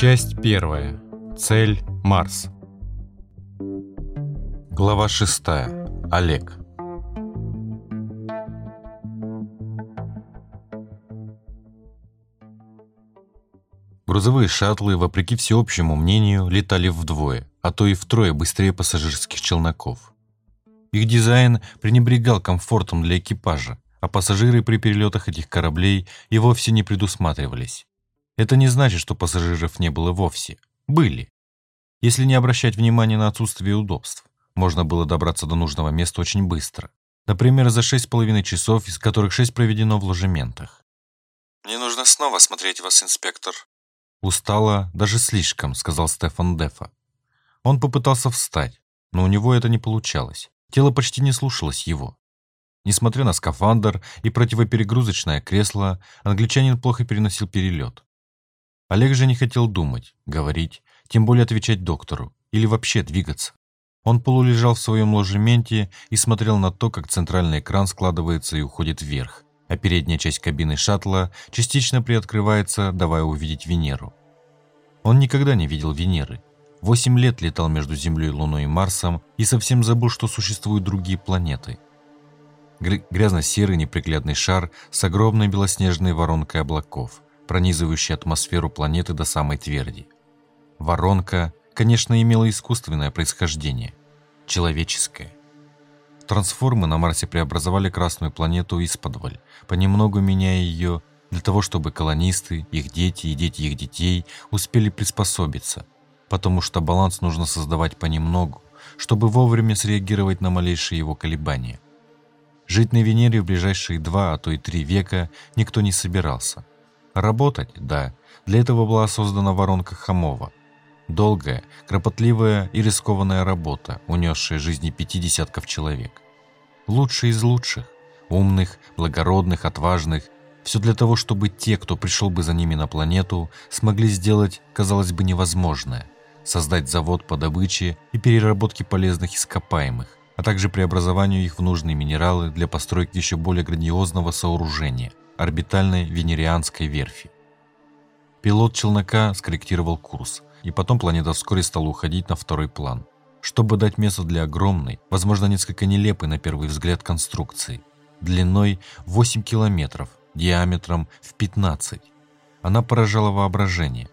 Часть первая. Цель Марс. Глава шестая. Олег. Грузовые шаттлы, вопреки всеобщему мнению, летали вдвое, а то и втрое быстрее пассажирских челноков. Их дизайн пренебрегал комфортом для экипажа, а пассажиры при перелетах этих кораблей и вовсе не предусматривались. Это не значит, что пассажиров не было вовсе. Были. Если не обращать внимания на отсутствие удобств, можно было добраться до нужного места очень быстро. Например, за шесть с половиной часов, из которых шесть проведено в ложементах. «Мне нужно снова смотреть вас, инспектор», «Устала даже слишком», — сказал Стефан Дефа. Он попытался встать, но у него это не получалось. Тело почти не слушалось его. Несмотря на скафандр и противоперегрузочное кресло, англичанин плохо переносил перелет. Олег же не хотел думать, говорить, тем более отвечать доктору или вообще двигаться. Он полулежал в своем ложементе и смотрел на то, как центральный экран складывается и уходит вверх, а передняя часть кабины шаттла частично приоткрывается, давая увидеть Венеру. Он никогда не видел Венеры. Восемь лет летал между Землей, Луной и Марсом и совсем забыл, что существуют другие планеты. Грязно-серый неприглядный шар с огромной белоснежной воронкой облаков, пронизывающей атмосферу планеты до самой тверди. Воронка, конечно, имела искусственное происхождение, человеческое. Трансформы на Марсе преобразовали Красную планету из-под понемногу меняя ее для того, чтобы колонисты, их дети и дети их детей успели приспособиться, потому что баланс нужно создавать понемногу, чтобы вовремя среагировать на малейшие его колебания. Жить на Венере в ближайшие два, а то и три века никто не собирался. Работать, да, для этого была создана воронка Хамова. Долгая, кропотливая и рискованная работа, унесшая жизни пяти десятков человек. Лучшие из лучших, умных, благородных, отважных, все для того, чтобы те, кто пришел бы за ними на планету, смогли сделать, казалось бы, невозможное – создать завод по добыче и переработке полезных ископаемых, а также преобразованию их в нужные минералы для постройки еще более грандиозного сооружения – орбитальной венерианской верфи. Пилот челнока скорректировал курс – и потом планета вскоре стала уходить на второй план, чтобы дать место для огромной, возможно, несколько нелепой на первый взгляд конструкции, длиной 8 километров, диаметром в 15. Она поражала воображение.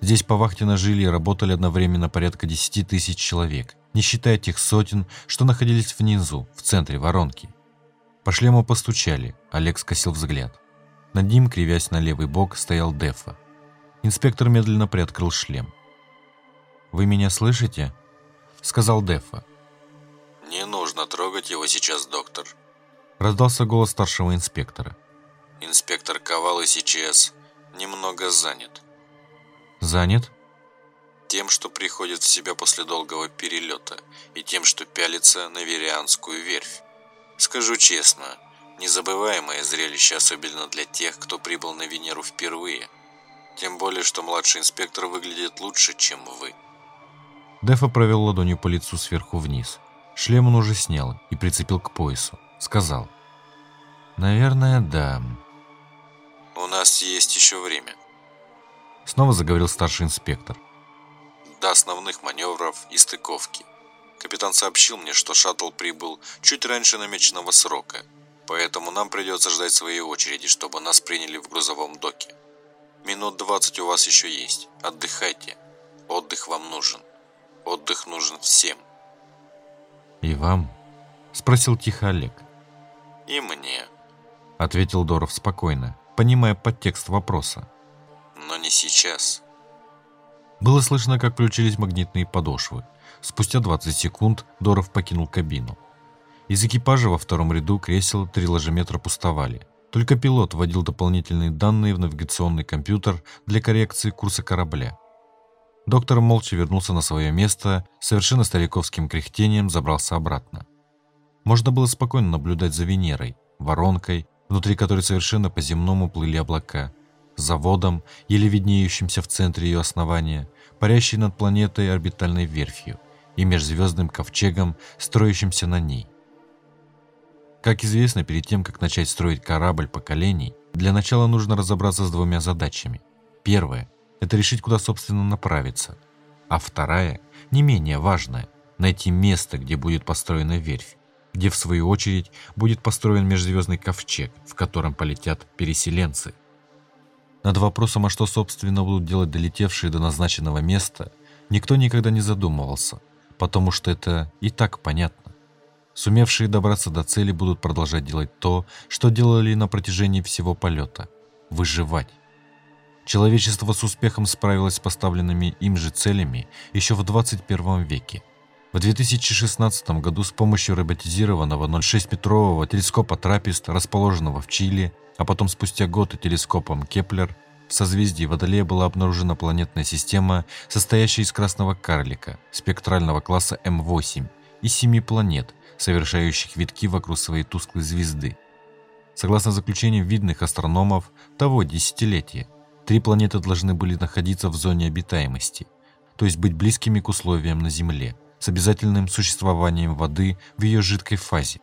Здесь по вахте жили и работали одновременно порядка 10 тысяч человек, не считая тех сотен, что находились внизу, в центре воронки. По шлему постучали, Олег скосил взгляд. Над ним, кривясь на левый бок, стоял Дефа. Инспектор медленно приоткрыл шлем. «Вы меня слышите?» — сказал Дефа. «Не нужно трогать его сейчас, доктор», — раздался голос старшего инспектора. «Инспектор Ковалы сейчас немного занят». «Занят?» «Тем, что приходит в себя после долгого перелета, и тем, что пялится на Верианскую верфь. Скажу честно, незабываемое зрелище, особенно для тех, кто прибыл на Венеру впервые. Тем более, что младший инспектор выглядит лучше, чем вы». Дефа провел ладонью по лицу сверху вниз. Шлем он уже снял и прицепил к поясу. Сказал. «Наверное, да». «У нас есть еще время». Снова заговорил старший инспектор. «До основных маневров и стыковки. Капитан сообщил мне, что шаттл прибыл чуть раньше намеченного срока, поэтому нам придется ждать своей очереди, чтобы нас приняли в грузовом доке. Минут 20 у вас еще есть. Отдыхайте. Отдых вам нужен. Отдых нужен всем. «И вам?» – спросил тихо Олег. «И мне», – ответил Доров спокойно, понимая подтекст вопроса. «Но не сейчас». Было слышно, как включились магнитные подошвы. Спустя 20 секунд Доров покинул кабину. Из экипажа во втором ряду кресел три ложеметра пустовали. Только пилот вводил дополнительные данные в навигационный компьютер для коррекции курса корабля. Доктор молча вернулся на свое место, совершенно стариковским кряхтением забрался обратно. Можно было спокойно наблюдать за Венерой, воронкой, внутри которой совершенно по-земному плыли облака, заводом, еле виднеющимся в центре ее основания, парящей над планетой орбитальной верфью и межзвездным ковчегом, строящимся на ней. Как известно, перед тем, как начать строить корабль поколений, для начала нужно разобраться с двумя задачами. Первая – это решить, куда, собственно, направиться. А вторая, не менее важная – найти место, где будет построена верфь, где, в свою очередь, будет построен межзвездный ковчег, в котором полетят переселенцы. Над вопросом, а что, собственно, будут делать долетевшие до назначенного места, никто никогда не задумывался, потому что это и так понятно. Сумевшие добраться до цели будут продолжать делать то, что делали на протяжении всего полета – выживать. Человечество с успехом справилось с поставленными им же целями еще в 21 веке. В 2016 году с помощью роботизированного 0,6-метрового телескопа TRAPPIST, расположенного в Чили, а потом спустя год и телескопом Кеплер, в созвездии Водолея была обнаружена планетная система, состоящая из красного карлика, спектрального класса М8 и семи планет, совершающих витки вокруг своей тусклой звезды. Согласно заключениям видных астрономов того десятилетия, Три планеты должны были находиться в зоне обитаемости, то есть быть близкими к условиям на Земле, с обязательным существованием воды в ее жидкой фазе.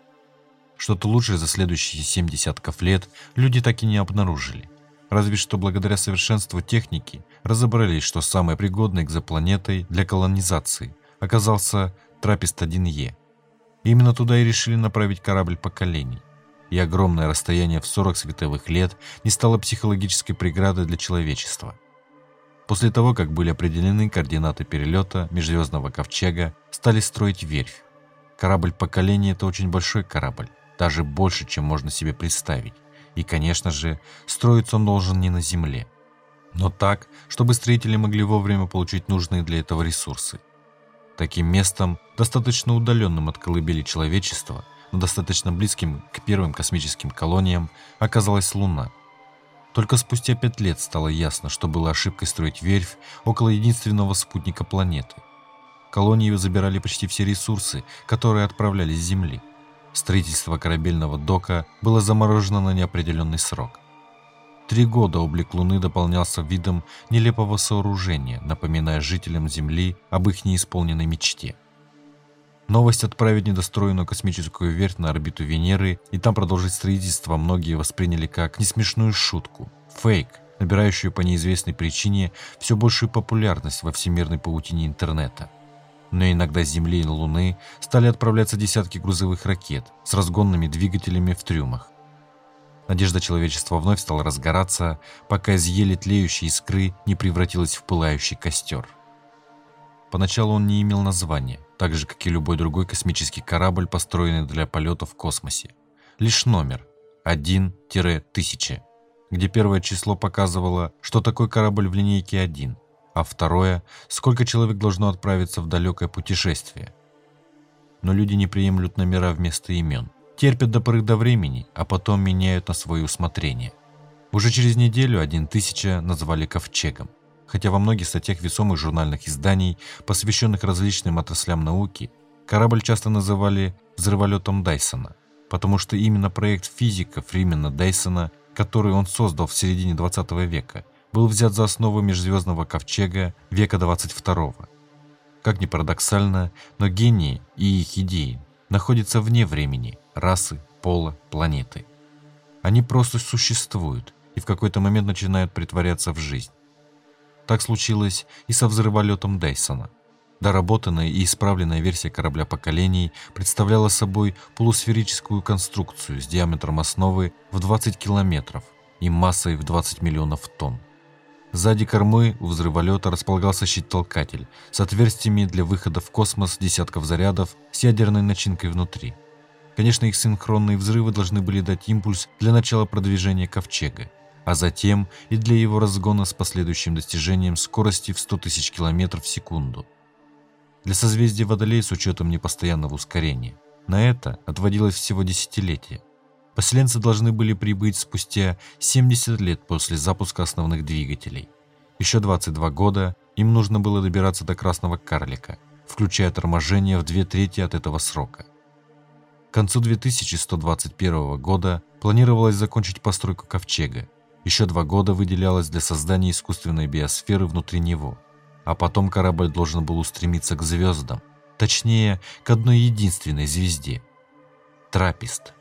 Что-то лучшее за следующие семь десятков лет люди так и не обнаружили. Разве что благодаря совершенству техники разобрались, что самой пригодной экзопланетой для колонизации оказался Трапест-1Е. Именно туда и решили направить корабль поколений и огромное расстояние в 40 световых лет не стало психологической преградой для человечества. После того, как были определены координаты перелета межзвездного ковчега, стали строить верфь. Корабль поколения – это очень большой корабль, даже больше, чем можно себе представить. И, конечно же, строиться он должен не на Земле, но так, чтобы строители могли вовремя получить нужные для этого ресурсы. Таким местом, достаточно удаленным от колыбели человечества – но достаточно близким к первым космическим колониям оказалась Луна. Только спустя пять лет стало ясно, что было ошибкой строить верфь около единственного спутника планеты. Колонии забирали почти все ресурсы, которые отправлялись с Земли. Строительство корабельного дока было заморожено на неопределенный срок. Три года облик Луны дополнялся видом нелепого сооружения, напоминая жителям Земли об их неисполненной мечте – Новость отправить недостроенную космическую верфь на орбиту Венеры и там продолжить строительство многие восприняли как несмешную шутку, фейк, набирающую по неизвестной причине все большую популярность во всемирной паутине интернета. Но иногда с Земли и Луны стали отправляться десятки грузовых ракет с разгонными двигателями в трюмах. Надежда человечества вновь стала разгораться, пока из еле тлеющей искры не превратилась в пылающий костер. Поначалу он не имел названия, так же, как и любой другой космический корабль, построенный для полета в космосе. Лишь номер 1-1000, где первое число показывало, что такой корабль в линейке 1, а второе – сколько человек должно отправиться в далекое путешествие. Но люди не приемлют номера вместо имен, терпят до поры до времени, а потом меняют на свое усмотрение. Уже через неделю 1000 назвали ковчегом хотя во многих статьях весомых журнальных изданий, посвященных различным отраслям науки, корабль часто называли «взрыволетом Дайсона», потому что именно проект физика Фримена Дайсона, который он создал в середине 20 века, был взят за основу межзвездного ковчега века 22 Как ни парадоксально, но гении и их идеи находятся вне времени, расы, пола, планеты. Они просто существуют и в какой-то момент начинают притворяться в жизнь. Так случилось и со взрыволетом Дайсона. Доработанная и исправленная версия корабля поколений представляла собой полусферическую конструкцию с диаметром основы в 20 километров и массой в 20 миллионов тонн. Сзади кормы взрыволета располагался щит-толкатель с отверстиями для выхода в космос десятков зарядов с ядерной начинкой внутри. Конечно, их синхронные взрывы должны были дать импульс для начала продвижения ковчега а затем и для его разгона с последующим достижением скорости в 100 тысяч километров в секунду. Для созвездия Водолей с учетом непостоянного ускорения. На это отводилось всего десятилетие. Поселенцы должны были прибыть спустя 70 лет после запуска основных двигателей. Еще 22 года им нужно было добираться до Красного Карлика, включая торможение в две трети от этого срока. К концу 2121 года планировалось закончить постройку Ковчега, еще два года выделялось для создания искусственной биосферы внутри него. А потом корабль должен был устремиться к звездам, точнее, к одной единственной звезде – Трапест.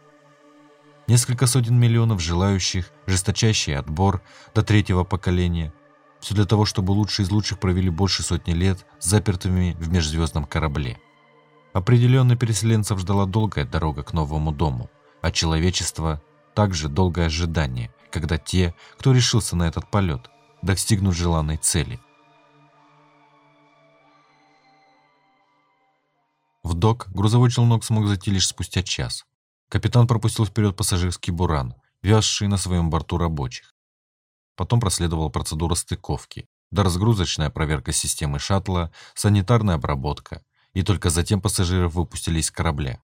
Несколько сотен миллионов желающих, жесточайший отбор до третьего поколения – Все для того, чтобы лучшие из лучших провели больше сотни лет запертыми в межзвездном корабле. Определенно переселенцев ждала долгая дорога к новому дому, а человечество – также долгое ожидание, когда те, кто решился на этот полет, достигнут желанной цели. В док грузовой челнок смог зайти лишь спустя час. Капитан пропустил вперед пассажирский буран, вязший на своем борту рабочих. Потом проследовала процедура стыковки, доразгрузочная проверка системы шаттла, санитарная обработка, и только затем пассажиров выпустили из корабля.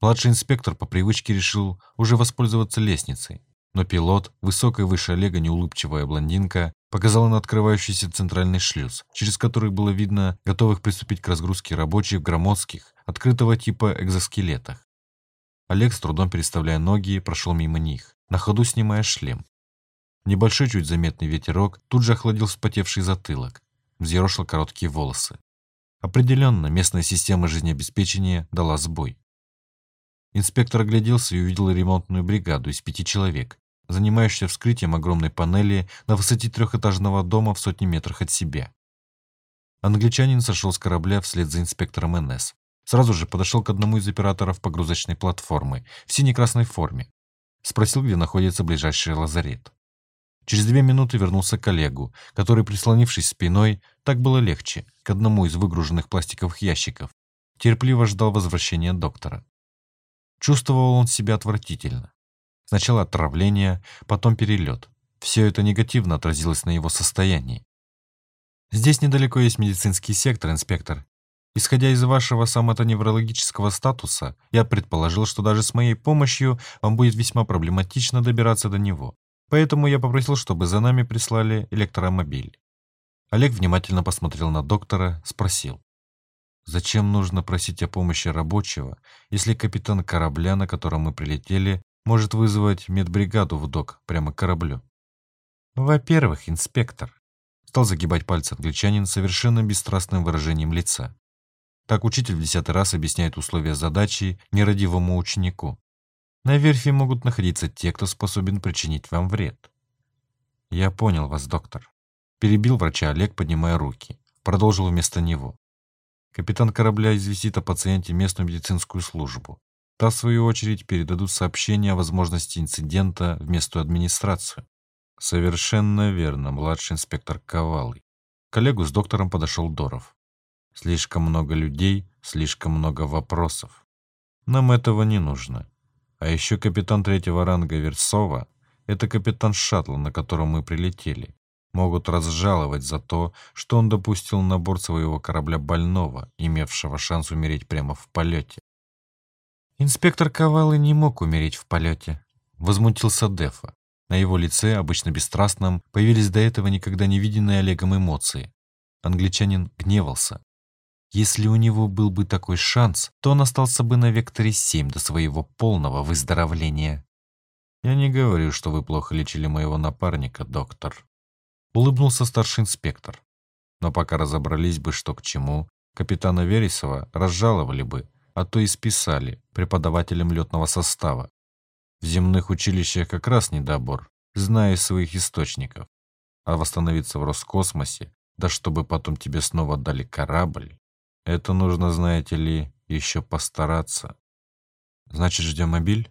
Младший инспектор по привычке решил уже воспользоваться лестницей, но пилот, высокая выше Олега неулыбчивая блондинка, показала на открывающийся центральный шлюз, через который было видно готовых приступить к разгрузке рабочих в громоздких, открытого типа экзоскелетах. Олег, с трудом переставляя ноги, прошел мимо них, на ходу снимая шлем. Небольшой чуть заметный ветерок тут же охладил вспотевший затылок, взъерошил короткие волосы. Определенно, местная система жизнеобеспечения дала сбой. Инспектор огляделся и увидел ремонтную бригаду из пяти человек, занимающуюся вскрытием огромной панели на высоте трехэтажного дома в сотни метрах от себя. Англичанин сошел с корабля вслед за инспектором НС. Сразу же подошел к одному из операторов погрузочной платформы в сине-красной форме. Спросил, где находится ближайший лазарет. Через две минуты вернулся коллегу, который, прислонившись спиной, так было легче, к одному из выгруженных пластиковых ящиков, терпеливо ждал возвращения доктора. Чувствовал он себя отвратительно. Сначала отравление, потом перелет. Все это негативно отразилось на его состоянии. Здесь недалеко есть медицинский сектор, инспектор. Исходя из вашего самотоневрологического статуса, я предположил, что даже с моей помощью вам будет весьма проблематично добираться до него. Поэтому я попросил, чтобы за нами прислали электромобиль. Олег внимательно посмотрел на доктора, спросил. Зачем нужно просить о помощи рабочего, если капитан корабля, на котором мы прилетели, может вызвать медбригаду в док прямо к кораблю? Во-первых, инспектор. Стал загибать пальцы англичанин совершенно бесстрастным выражением лица. Так учитель в десятый раз объясняет условия задачи нерадивому ученику. На верфи могут находиться те, кто способен причинить вам вред. Я понял вас, доктор. Перебил врача Олег, поднимая руки. Продолжил вместо него. Капитан корабля известит о пациенте местную медицинскую службу. Та, в свою очередь, передадут сообщение о возможности инцидента в местную администрацию. Совершенно верно, младший инспектор Ковалый. К коллегу с доктором подошел Доров. Слишком много людей, слишком много вопросов. Нам этого не нужно. А еще капитан третьего ранга Версова — это капитан шаттла, на котором мы прилетели. Могут разжаловать за то, что он допустил на борт своего корабля больного, имевшего шанс умереть прямо в полете. Инспектор Ковалы не мог умереть в полете. Возмутился Дефа. На его лице, обычно бесстрастном, появились до этого никогда не виденные Олегом эмоции. Англичанин гневался. Если у него был бы такой шанс, то он остался бы на векторе 7 до своего полного выздоровления. Я не говорю, что вы плохо лечили моего напарника, доктор. Улыбнулся старший инспектор. Но пока разобрались бы, что к чему, капитана Вересова разжаловали бы, а то и списали преподавателям летного состава. В земных училищах как раз недобор, зная своих источников. А восстановиться в Роскосмосе, да чтобы потом тебе снова дали корабль, это нужно, знаете ли, еще постараться. Значит, ждем мобиль?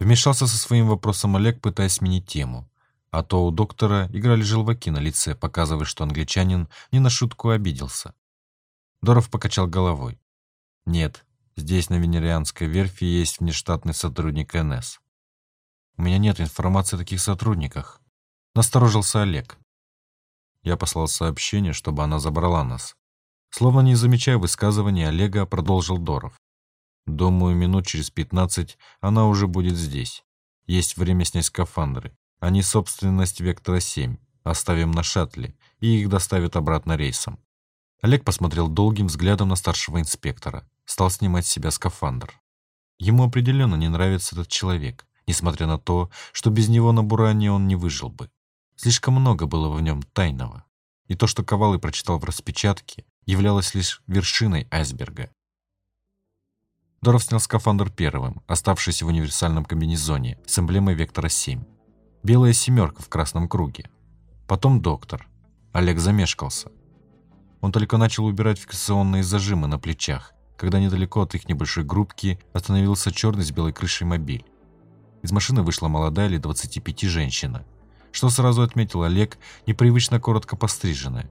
Вмешался со своим вопросом Олег, пытаясь сменить тему. А то у доктора играли желваки на лице, показывая, что англичанин не на шутку обиделся. Доров покачал головой. Нет, здесь на Венерианской верфи есть внештатный сотрудник НС. У меня нет информации о таких сотрудниках. Насторожился Олег. Я послал сообщение, чтобы она забрала нас. Словно не замечая высказывания Олега, продолжил Доров. Думаю, минут через пятнадцать она уже будет здесь. Есть время снять скафандры. Они собственность Вектора-7. Оставим на шаттле, и их доставят обратно рейсом. Олег посмотрел долгим взглядом на старшего инспектора. Стал снимать с себя скафандр. Ему определенно не нравится этот человек, несмотря на то, что без него на Буране он не выжил бы. Слишком много было в нем тайного. И то, что Ковалый прочитал в распечатке, являлась лишь вершиной айсберга. Доров снял скафандр первым, оставшийся в универсальном комбинезоне с эмблемой Вектора 7. Белая семерка в красном круге. Потом доктор. Олег замешкался. Он только начал убирать фиксационные зажимы на плечах, когда недалеко от их небольшой группки остановился черный с белой крышей мобиль. Из машины вышла молодая лет 25 женщина, что сразу отметил Олег, непривычно коротко постриженная.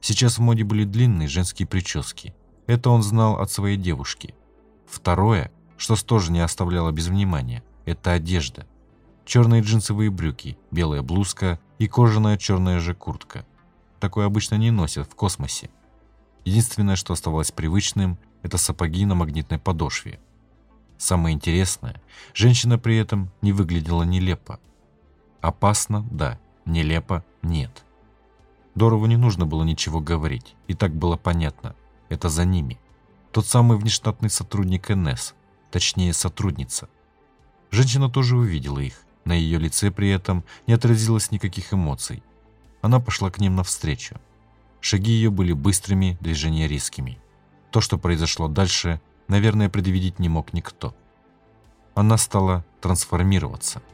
Сейчас в моде были длинные женские прически. Это он знал от своей девушки. Второе, что тоже не оставляло без внимания, это одежда. Черные джинсовые брюки, белая блузка и кожаная черная же куртка. Такое обычно не носят в космосе. Единственное, что оставалось привычным, это сапоги на магнитной подошве. Самое интересное, женщина при этом не выглядела нелепо. Опасно – да, нелепо – нет. Дорову не нужно было ничего говорить, и так было понятно. Это за ними. Тот самый внештатный сотрудник НС, точнее сотрудница. Женщина тоже увидела их. На ее лице при этом не отразилось никаких эмоций. Она пошла к ним навстречу. Шаги ее были быстрыми, движения резкими. То, что произошло дальше, наверное, предвидеть не мог никто. Она стала трансформироваться –